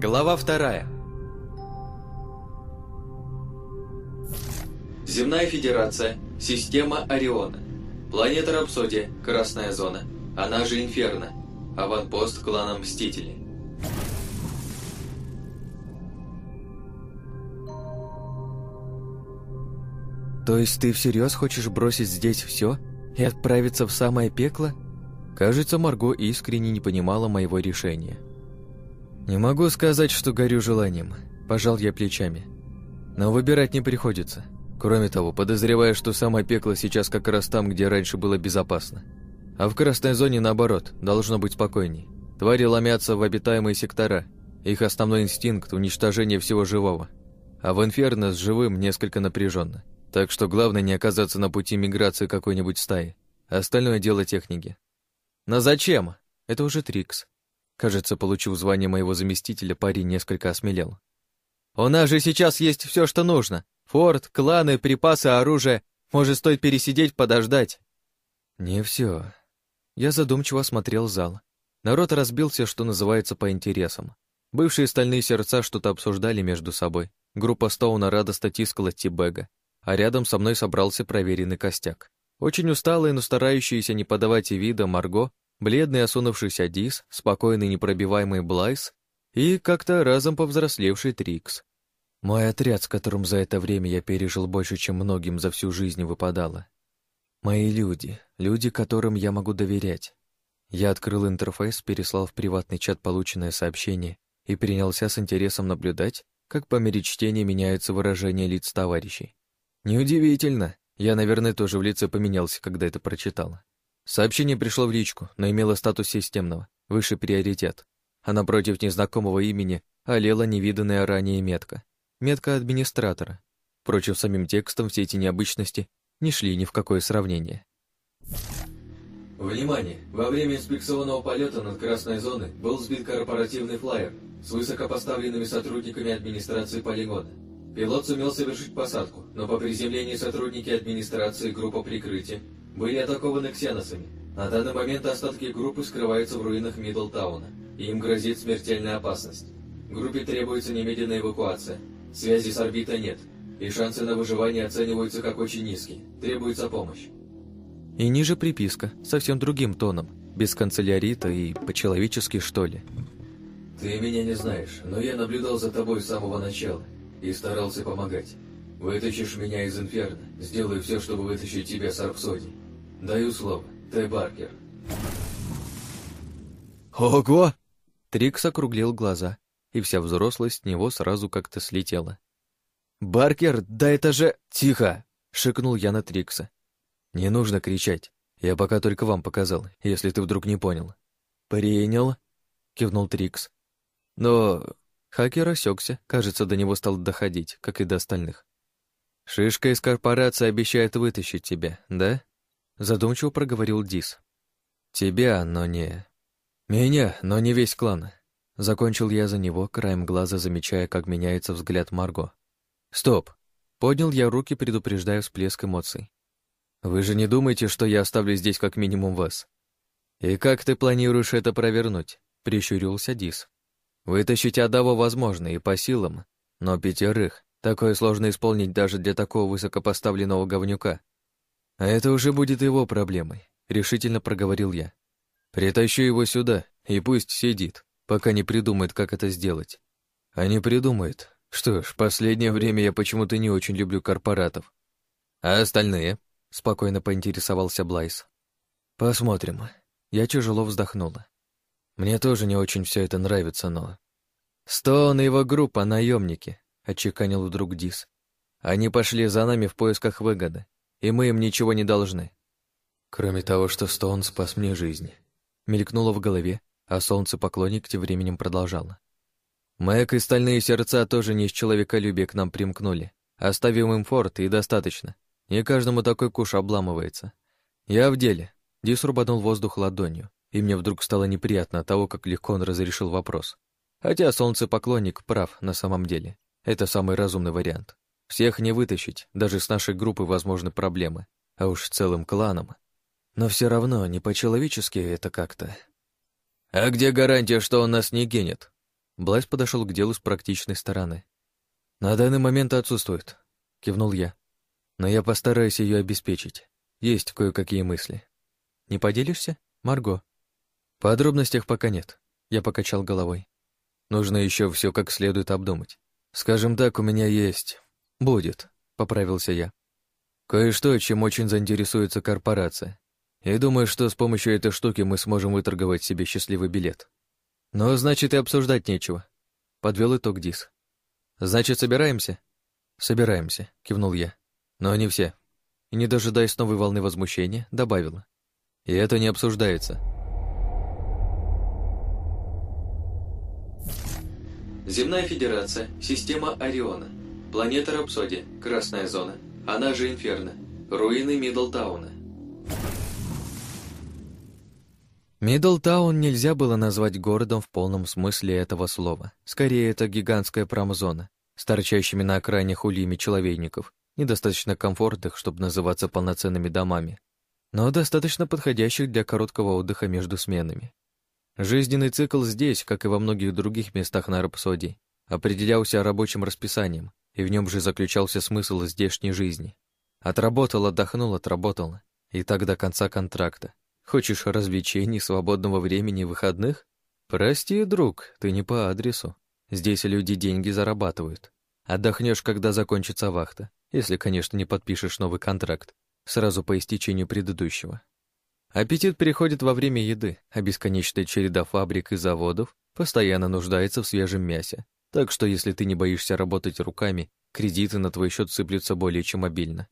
Глава вторая. Земная Федерация, система Ориона. Планета Рапсодия, Красная Зона, она же Инферно. Аванпост клана Мстители. То есть ты всерьез хочешь бросить здесь все и отправиться в самое пекло? Кажется, Марго искренне не понимала моего решения. Не могу сказать, что горю желанием. Пожал я плечами. Но выбирать не приходится. Кроме того, подозреваю, что самое пекло сейчас как раз там, где раньше было безопасно. А в красной зоне, наоборот, должно быть спокойней. Твари ломятся в обитаемые сектора. Их основной инстинкт – уничтожение всего живого. А в Инферно с живым несколько напряженно. Так что главное не оказаться на пути миграции какой-нибудь стаи. Остальное дело техники. Но зачем? Это уже Трикс. Кажется, получив звание моего заместителя, парень несколько осмелел. «У нас же сейчас есть все, что нужно. Форт, кланы, припасы, оружие. Может, стоит пересидеть, подождать?» «Не все. Я задумчиво осмотрел зал. Народ разбился, что называется, по интересам. Бывшие стальные сердца что-то обсуждали между собой. Группа Стоуна радостно тискала Тибега, а рядом со мной собрался проверенный костяк. Очень усталый, но старающийся не подавать и вида Марго бледный осунувшийся Дис, спокойный непробиваемый Блайс и как-то разом повзрослевший Трикс. Мой отряд, с которым за это время я пережил больше, чем многим за всю жизнь выпадало. Мои люди, люди, которым я могу доверять. Я открыл интерфейс, переслал в приватный чат полученное сообщение и принялся с интересом наблюдать, как по мере чтения меняются выражения лиц товарищей. Неудивительно, я, наверное, тоже в лице поменялся, когда это прочитал. Сообщение пришло в личку, но имело статус системного, высший приоритет. А напротив незнакомого имени олела невиданная ранее метка. Метка администратора. Впрочем, самим текстом все эти необычности не шли ни в какое сравнение. Внимание! Во время инспекционного полета над Красной зоной был сбит корпоративный флайер с высокопоставленными сотрудниками администрации полигона. Пилот сумел совершить посадку, но по приземлении сотрудники администрации группа прикрытия были атакованы ксеносами. На данный момент остатки группы скрываются в руинах Мидлтауна, и им грозит смертельная опасность. Группе требуется немедленная эвакуация. Связи с орбитой нет, и шансы на выживание оцениваются как очень низкие. Требуется помощь. И ниже приписка, совсем другим тоном, без канцелярита и по-человечески, что ли. «Ты меня не знаешь, но я наблюдал за тобой с самого начала и старался помогать. Вытащишь меня из инферно, сделаю все, чтобы вытащить тебя с Арпсодии. Даю слово, ты Баркер. Ого! Трикс округлил глаза, и вся взрослость с него сразу как-то слетела. «Баркер, да это же...» «Тихо!» — шикнул я на Трикса. «Не нужно кричать. Я пока только вам показал, если ты вдруг не понял». «Принял?» — кивнул Трикс. Но хакер осекся, кажется, до него стал доходить, как и до остальных. «Шишка из корпорации обещает вытащить тебя, да?» Задумчиво проговорил Дис. «Тебя, но не...» «Меня, но не весь клан». Закончил я за него, краем глаза замечая, как меняется взгляд Марго. «Стоп!» Поднял я руки, предупреждая всплеск эмоций. «Вы же не думаете, что я оставлю здесь как минимум вас?» «И как ты планируешь это провернуть?» — прищурился Дис. «Вытащить одного возможно и по силам, но пятерых Такое сложно исполнить даже для такого высокопоставленного говнюка. А это уже будет его проблемой, решительно проговорил я. Притащу его сюда, и пусть сидит, пока не придумает, как это сделать. А не придумает. Что ж, последнее время я почему-то не очень люблю корпоратов. А остальные? Спокойно поинтересовался Блайс. Посмотрим. Я тяжело вздохнула. Мне тоже не очень все это нравится, но... Стоун и его группа — наемники, — отчеканил вдруг Дис. «Они пошли за нами в поисках выгоды, и мы им ничего не должны». Кроме того, что Стоун спас мне жизнь. Мелькнуло в голове, а солнце-поклонник тем временем продолжало. Мэг и стальные сердца тоже не из человеколюбия к нам примкнули. Оставим им форт, и достаточно. Не каждому такой куш обламывается. Я в деле. Дис рубанул воздух ладонью, и мне вдруг стало неприятно от того, как легко он разрешил вопрос. Хотя солнце-поклонник прав на самом деле. Это самый разумный вариант. Всех не вытащить, даже с нашей группы возможны проблемы, а уж целым кланом. Но все равно не по-человечески это как-то. «А где гарантия, что он нас не генет?» Блайс подошел к делу с практичной стороны. «На данный момент отсутствует», — кивнул я. «Но я постараюсь ее обеспечить. Есть кое-какие мысли. Не поделишься, Марго?» «Подробностях пока нет», — я покачал головой. «Нужно еще все как следует обдумать. Скажем так, у меня есть... Будет», — поправился я. «Кое-что, чем очень заинтересуется корпорация. И думаю, что с помощью этой штуки мы сможем выторговать себе счастливый билет. Но значит, и обсуждать нечего. Подвел итог Дис. Значит, собираемся? Собираемся, кивнул я. Но не все. И не дожидаясь новой волны возмущения, добавила. И это не обсуждается. Земная Федерация, система Ориона. Планета Рапсодия, Красная Зона. Она же Инферно. Руины Миддлтауна. Миддлтаун нельзя было назвать городом в полном смысле этого слова. Скорее, это гигантская промзона с торчащими на окраинах ульями человейников, недостаточно комфортных, чтобы называться полноценными домами, но достаточно подходящих для короткого отдыха между сменами. Жизненный цикл здесь, как и во многих других местах на Рапсодии, определялся рабочим расписанием, и в нем же заключался смысл здешней жизни. Отработал, отдохнул, отработал, и так до конца контракта. Хочешь развлечений, свободного времени, выходных? Прости, друг, ты не по адресу. Здесь люди деньги зарабатывают. Отдохнешь, когда закончится вахта, если, конечно, не подпишешь новый контракт, сразу по истечению предыдущего. Аппетит переходит во время еды, а бесконечная череда фабрик и заводов постоянно нуждается в свежем мясе. Так что если ты не боишься работать руками, кредиты на твой счет сыплются более чем обильно.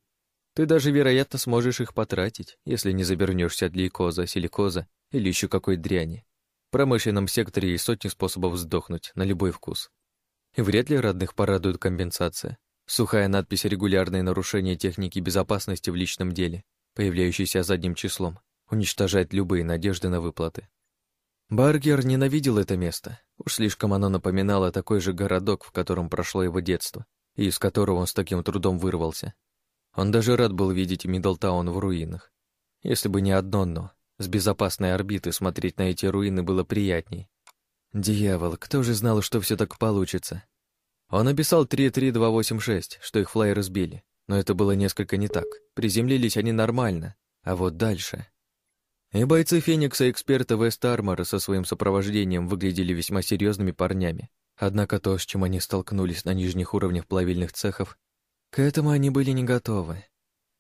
Ты даже, вероятно, сможешь их потратить, если не забернешься от лейкоза, силикоза или еще какой дряни. В промышленном секторе есть сотни способов сдохнуть на любой вкус. И вряд ли родных порадует компенсация. Сухая надпись «Регулярные нарушения техники безопасности в личном деле», появляющаяся задним числом, уничтожает любые надежды на выплаты. Баргер ненавидел это место. Уж слишком оно напоминало такой же городок, в котором прошло его детство, и из которого он с таким трудом вырвался. Он даже рад был видеть Миддлтаун в руинах. Если бы не одно «но», с безопасной орбиты смотреть на эти руины было приятней. Дьявол, кто же знал, что все так получится? Он написал 33286, что их флайеры сбили, но это было несколько не так. Приземлились они нормально, а вот дальше... И бойцы Феникса и эксперты Вест Армора со своим сопровождением выглядели весьма серьезными парнями. Однако то, с чем они столкнулись на нижних уровнях плавильных цехов, к этому они были не готовы.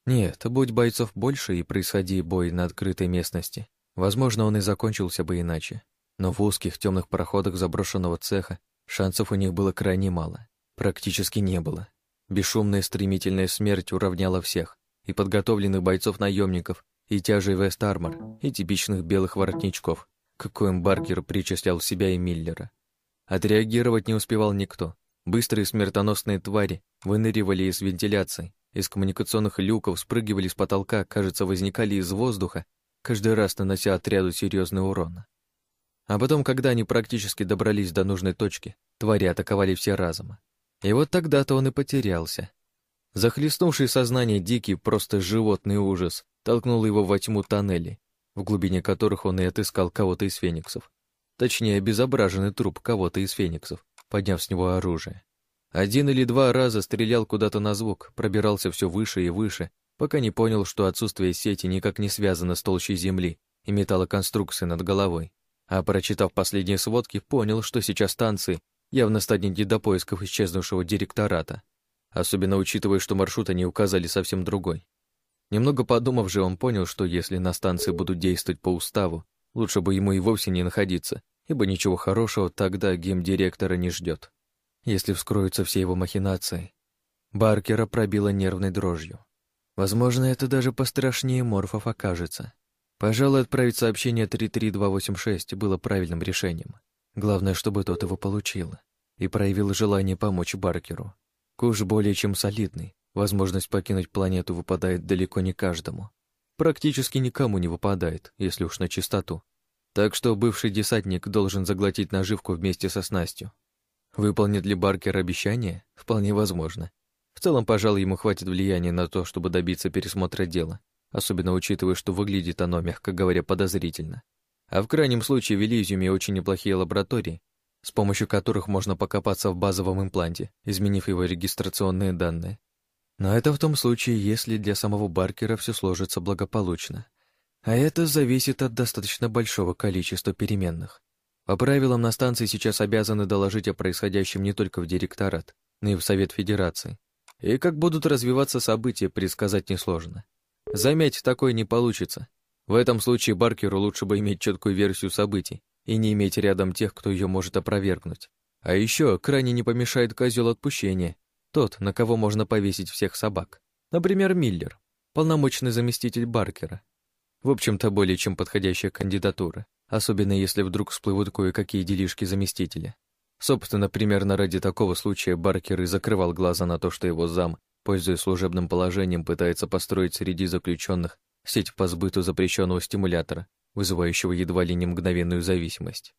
Нет, будь бойцов больше и происходи бой на открытой местности, возможно, он и закончился бы иначе. Но в узких темных проходах заброшенного цеха шансов у них было крайне мало. Практически не было. Бесшумная стремительная смерть уравняла всех, и подготовленных бойцов-наемников, и тяжей Вест-Армор, и типичных белых воротничков, к коим Баркер причислял себя и Миллера. Отреагировать не успевал никто, Быстрые смертоносные твари выныривали из вентиляции, из коммуникационных люков, спрыгивали с потолка, кажется, возникали из воздуха, каждый раз нанося отряду серьезный урон. А потом, когда они практически добрались до нужной точки, твари атаковали все разом. И вот тогда-то он и потерялся. Захлестнувший сознание дикий, просто животный ужас, толкнул его во тьму тоннелей, в глубине которых он и отыскал кого-то из фениксов. Точнее, обезображенный труп кого-то из фениксов, подняв с него оружие. Один или два раза стрелял куда-то на звук, пробирался все выше и выше, пока не понял, что отсутствие сети никак не связано с толщей земли и металлоконструкции над головой. А прочитав последние сводки, понял, что сейчас станции явно станет не до поисков исчезнувшего директората, особенно учитывая, что маршрут они указали совсем другой. Немного подумав же, он понял, что если на станции будут действовать по уставу, лучше бы ему и вовсе не находиться, ибо ничего хорошего тогда геймдиректора не ждет. Если вскроются все его махинации, Баркера пробило нервной дрожью. Возможно, это даже пострашнее морфов окажется. Пожалуй, отправить сообщение 33286 было правильным решением. Главное, чтобы тот его получил и проявил желание помочь Баркеру. Куш более чем солидный, возможность покинуть планету выпадает далеко не каждому. Практически никому не выпадает, если уж на чистоту. Так что бывший десантник должен заглотить наживку вместе со снастью. Выполнит ли Баркер обещание? Вполне возможно. В целом, пожалуй, ему хватит влияния на то, чтобы добиться пересмотра дела, особенно учитывая, что выглядит оно, мягко говоря, подозрительно. А в крайнем случае в Элизиуме очень неплохие лаборатории, с помощью которых можно покопаться в базовом импланте, изменив его регистрационные данные. Но это в том случае, если для самого Баркера все сложится благополучно. А это зависит от достаточно большого количества переменных. По правилам, на станции сейчас обязаны доложить о происходящем не только в директорат, но и в Совет Федерации. И как будут развиваться события, предсказать несложно. Заметь, такое не получится. В этом случае Баркеру лучше бы иметь четкую версию событий и не иметь рядом тех, кто ее может опровергнуть. А еще крайне не помешает козел отпущения, тот, на кого можно повесить всех собак. Например, Миллер, полномочный заместитель Баркера. В общем-то, более чем подходящая кандидатура особенно если вдруг всплывут кое-какие делишки заместителя. Собственно, примерно ради такого случая Баркер и закрывал глаза на то, что его зам, пользуясь служебным положением, пытается построить среди заключенных сеть по сбыту запрещенного стимулятора, вызывающего едва ли не мгновенную зависимость.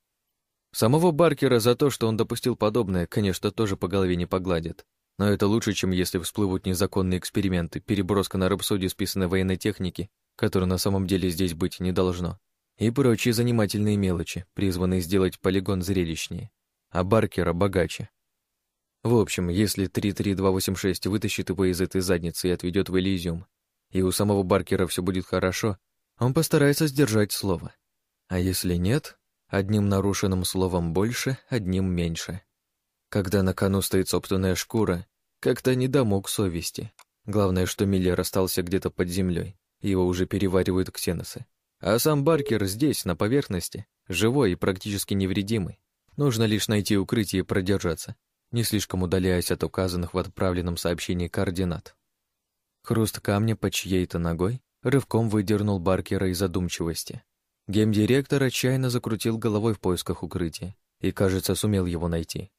Самого Баркера за то, что он допустил подобное, конечно, тоже по голове не погладят. Но это лучше, чем если всплывут незаконные эксперименты, переброска на рапсодию списанной военной техники, которой на самом деле здесь быть не должно и прочие занимательные мелочи, призванные сделать полигон зрелищнее, а Баркера богаче. В общем, если 33286 вытащит его из этой задницы и отведет в Элизиум, и у самого Баркера все будет хорошо, он постарается сдержать слово. А если нет, одним нарушенным словом больше, одним меньше. Когда на кону стоит собственная шкура, как-то не домог совести. Главное, что Миллер остался где-то под землей, его уже переваривают ксеносы. А сам Баркер здесь, на поверхности, живой и практически невредимый. Нужно лишь найти укрытие и продержаться, не слишком удаляясь от указанных в отправленном сообщении координат. Хруст камня под чьей-то ногой рывком выдернул Баркера из задумчивости. Геймдиректор отчаянно закрутил головой в поисках укрытия и, кажется, сумел его найти.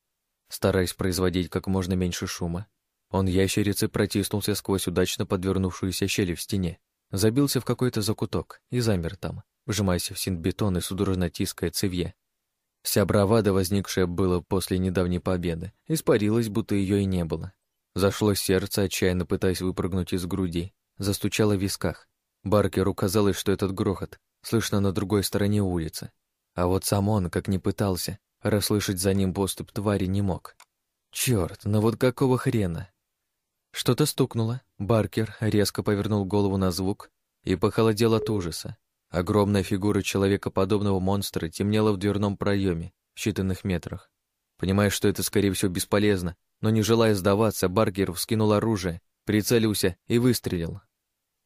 Стараясь производить как можно меньше шума, он ящерицы протиснулся сквозь удачно подвернувшуюся щель в стене Забился в какой-то закуток и замер там, вжимаясь в синтбетон и судорожно тиская цевье. Вся бравада, возникшая было после недавней победы, испарилась, будто ее и не было. Зашло сердце, отчаянно пытаясь выпрыгнуть из груди, застучало в висках. Баркеру казалось, что этот грохот слышно на другой стороне улицы. А вот сам он, как ни пытался, расслышать за ним поступ твари не мог. Черт, ну вот какого хрена? Что-то стукнуло. Баркер резко повернул голову на звук и похолодел от ужаса. Огромная фигура человекоподобного монстра темнела в дверном проеме в считанных метрах. Понимая, что это, скорее всего, бесполезно, но не желая сдаваться, Баркер вскинул оружие, прицелился и выстрелил.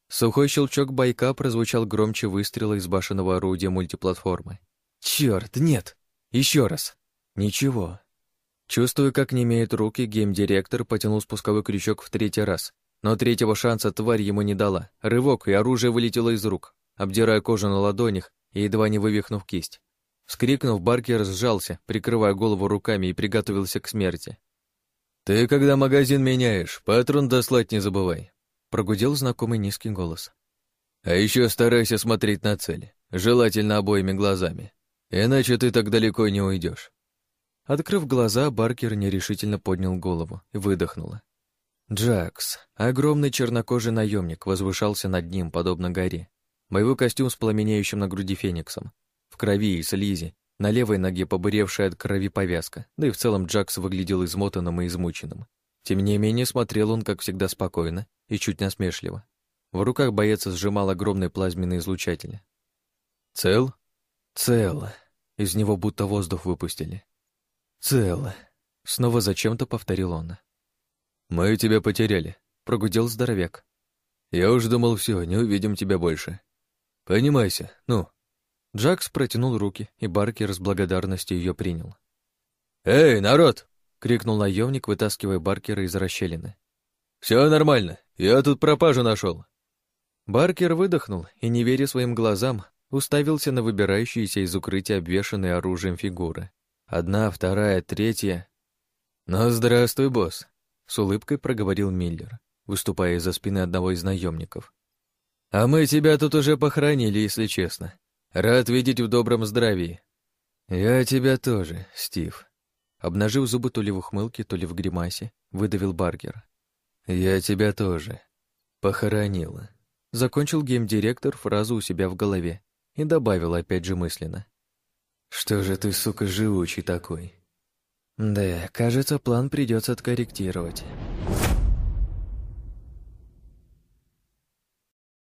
Сухой щелчок байка прозвучал громче выстрела из башенного орудия мультиплатформы. Черт, нет! Еще раз! Ничего, Чувствуя, как не имеет руки, гейм-директор потянул спусковой крючок в третий раз. Но третьего шанса тварь ему не дала. Рывок, и оружие вылетело из рук, обдирая кожу на ладонях и едва не вывихнув кисть. Вскрикнув, Баркер сжался, прикрывая голову руками и приготовился к смерти. «Ты, когда магазин меняешь, патрон дослать не забывай», — прогудел знакомый низкий голос. «А еще старайся смотреть на цель, желательно обоими глазами, иначе ты так далеко не уйдешь. Открыв глаза, Баркер нерешительно поднял голову и выдохнула. Джакс, огромный чернокожий наемник, возвышался над ним, подобно горе. Боевой костюм с пламенеющим на груди фениксом. В крови и слизи, на левой ноге побуревшая от крови повязка, да и в целом Джакс выглядел измотанным и измученным. Тем не менее, смотрел он, как всегда, спокойно и чуть насмешливо. В руках боец сжимал огромный плазменный излучатель. «Цел?» «Цел». Из него будто воздух выпустили. «Цело», — снова зачем-то повторил он. «Мы тебя потеряли», — прогудел здоровяк. «Я уж думал, все, не увидим тебя больше. Понимайся, ну». Джакс протянул руки, и Баркер с благодарностью ее принял. «Эй, народ!» — крикнул наемник, вытаскивая Баркера из расщелины. «Все нормально, я тут пропажу нашел». Баркер выдохнул и, не веря своим глазам, уставился на выбирающиеся из укрытия обвешанные оружием фигуры. Одна, вторая, третья. «Ну, здравствуй, босс», — с улыбкой проговорил Миллер, выступая из-за спины одного из наемников. «А мы тебя тут уже похоронили, если честно. Рад видеть в добром здравии». «Я тебя тоже, Стив», — обнажив зубы то ли в ухмылке, то ли в гримасе, выдавил Баргер. «Я тебя тоже. Похоронила». Закончил гейм-директор фразу у себя в голове и добавил опять же мысленно. «Что же ты, сука, живучий такой? Да, кажется, план придется откорректировать.